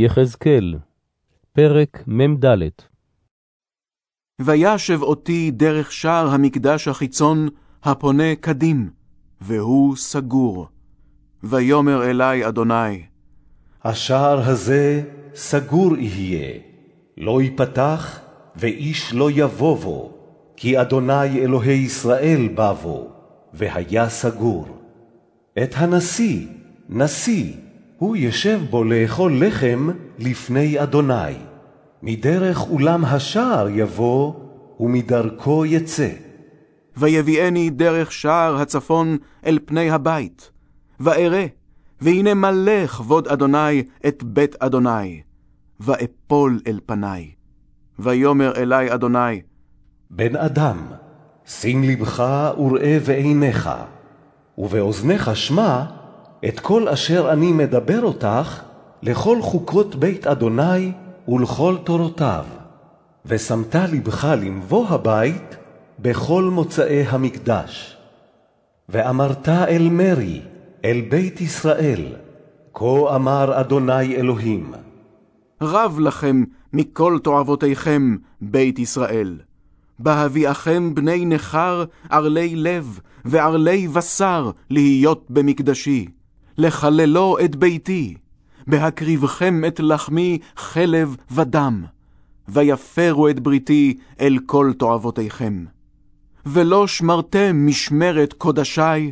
יחזקאל, פרק מ"ד וישב אותי דרך שער המקדש החיצון, הפונה קדים, והוא סגור. ויאמר אלי אדוני, השער הזה סגור יהיה, לא ייפתח, ואיש לא יבוא בו, כי אדוני אלוהי ישראל בא בו, והיה סגור. את הנשיא, נשיא, הוא ישב בו לאכול לחם לפני אדוני. מדרך אולם השער יבוא, ומדרכו יצא. ויביאני דרך שער הצפון אל פני הבית, וארא, והנה מלא כבוד אדוני את בית אדוני, ואפול אל פניי. ויאמר אלי אדוני, בן אדם, שים לבך וראה בעיניך, ובאוזניך שמע את כל אשר אני מדבר אותך לכל חוקות בית אדוני ולכל תורותיו. ושמת לבך למבוא הבית בכל מוצאי המקדש. ואמרת אל מרי, אל בית ישראל, כה אמר אדוני אלוהים. רב לכם מכל תועבותיכם, בית ישראל. בהביאכם בני נכר, ערלי לב, וערלי בשר, להיות במקדשי. לחללו את ביתי, בהקריבכם את לחמי חלב ודם, ויפרו את בריתי אל כל תועבותיכם. ולא שמרתם משמרת קודשי,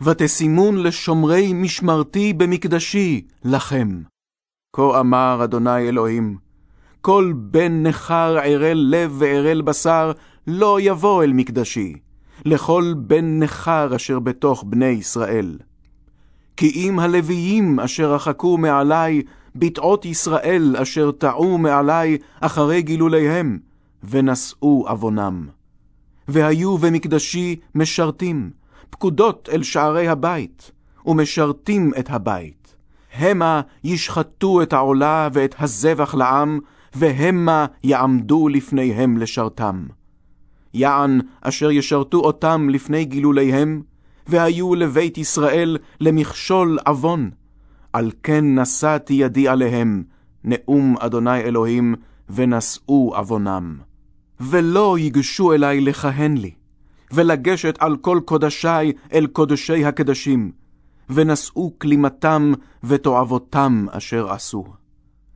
ותשימון לשומרי משמרתי במקדשי לכם. כה אמר אדוני אלוהים, כל בן נכר ערל לב וערל בשר לא יבוא אל מקדשי, לכל בן נכר אשר בתוך בני ישראל. כי אם הלוויים אשר רחקו מעלי, בתעות ישראל אשר טעו מעלי אחרי גילוליהם, ונשאו עוונם. והיו במקדשי משרתים, פקודות אל שערי הבית, ומשרתים את הבית. המה ישחטו את העולה ואת הזבח לעם, והמה יעמדו לפניהם לשרתם. יען אשר ישרתו אותם לפני גילוליהם, והיו לבית ישראל למכשול עוון. על כן נשאתי ידי עליהם, נאום אדוני אלוהים, ונשאו עוונם. ולא ייגשו אלי לכהן לי, ולגשת על כל קודשי אל קודשי הקדשים, ונשאו כלימתם ותועבותם אשר עשו.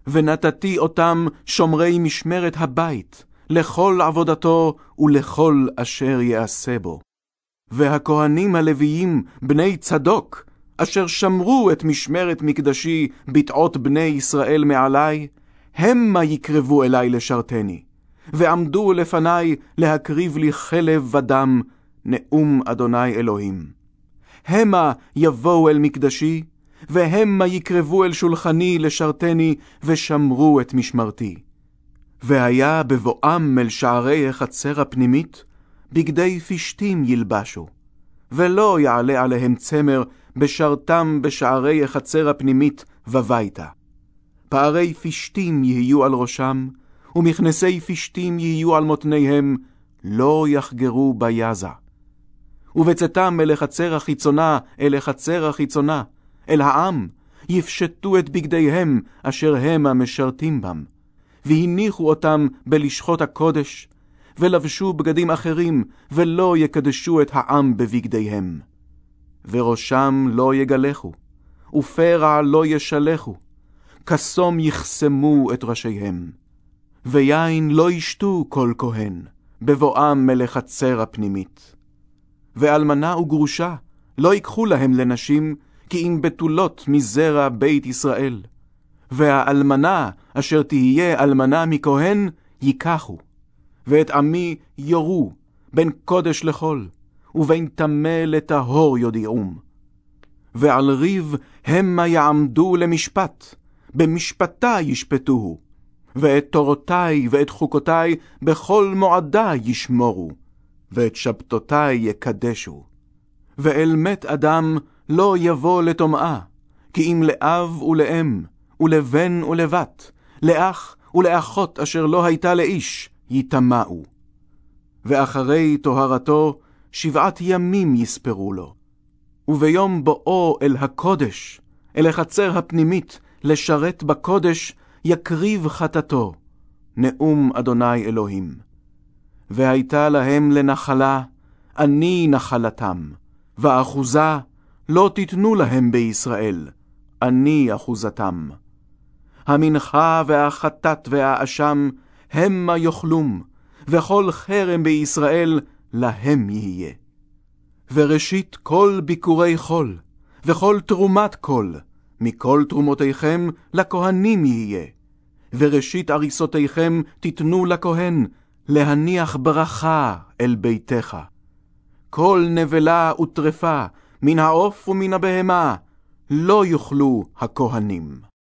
ונתתי אותם שומרי משמרת הבית, לכל עבודתו ולכל אשר יעשה בו. והכהנים הלוויים, בני צדוק, אשר שמרו את משמרת מקדשי בתעות בני ישראל מעלי, המה יקרבו אלי לשרתני, ועמדו לפני להקריב לי חלב ודם, נאום אדוני אלוהים. המה יבואו אל מקדשי, והמה יקרבו אל שולחני לשרתני, ושמרו את משמרתי. והיה בבואם אל שערי החצר הפנימית, בגדי פשתים ילבשו, ולא יעלה עליהם צמר בשרתם בשערי החצר הפנימית וביתה. פערי פשתים יהיו על ראשם, ומכנסי פשתים יהיו על מותניהם, לא יחגרו ביזה. ובצאתם אל החצר החיצונה, אל החצר החיצונה, אל העם, יפשטו את בגדיהם אשר המה משרתים בם, והניחו אותם בלשכות הקודש, ולבשו בגדים אחרים, ולא יקדשו את העם בבגדיהם. וראשם לא יגלחו, ופרע לא ישלחו, כסום יכסמו את ראשיהם. ויין לא ישתו כל כהן, בבואם מלחצר הפנימית. ואלמנה וגרושה לא ייקחו להם לנשים, כי אם בתולות מזרע בית ישראל. והאלמנה אשר תהיה אלמנה מכהן, ייקחו. ואת עמי יורו, בין קודש לחול, ובין טמא לטהור יודיעום. ועל ריב המה יעמדו למשפט, במשפטה ישפטוהו, ואת תורותי ואת חוקותי בכל מועדה ישמורו, ואת שבתותי יקדשו. ואל מת אדם לא יבוא לטומאה, כי אם לאב ולאם, ולבן ולבת, לאח ולאחות אשר לא הייתה לאיש, יטמאו. ואחרי טהרתו, שבעת ימים יספרו לו. וביום בואו אל הקודש, אל החצר הפנימית, לשרת בקודש, יקריב חטאתו, נאום אדוני אלוהים. והייתה להם לנחלה, אני נחלתם, ואחוזה לא תיתנו להם בישראל, אני אחוזתם. המנחה והחטאת והאשם המה יאכלום, וכל חרם בישראל להם יהיה. וראשית כל ביקורי חול, וכל תרומת קול, מכל תרומותיכם לכהנים יהיה. וראשית אריסותיכם תיתנו לכהן, להניח ברכה אל ביתך. כל נבלה וטרפה, מן העוף ומן הבהמה, לא יאכלו הכהנים.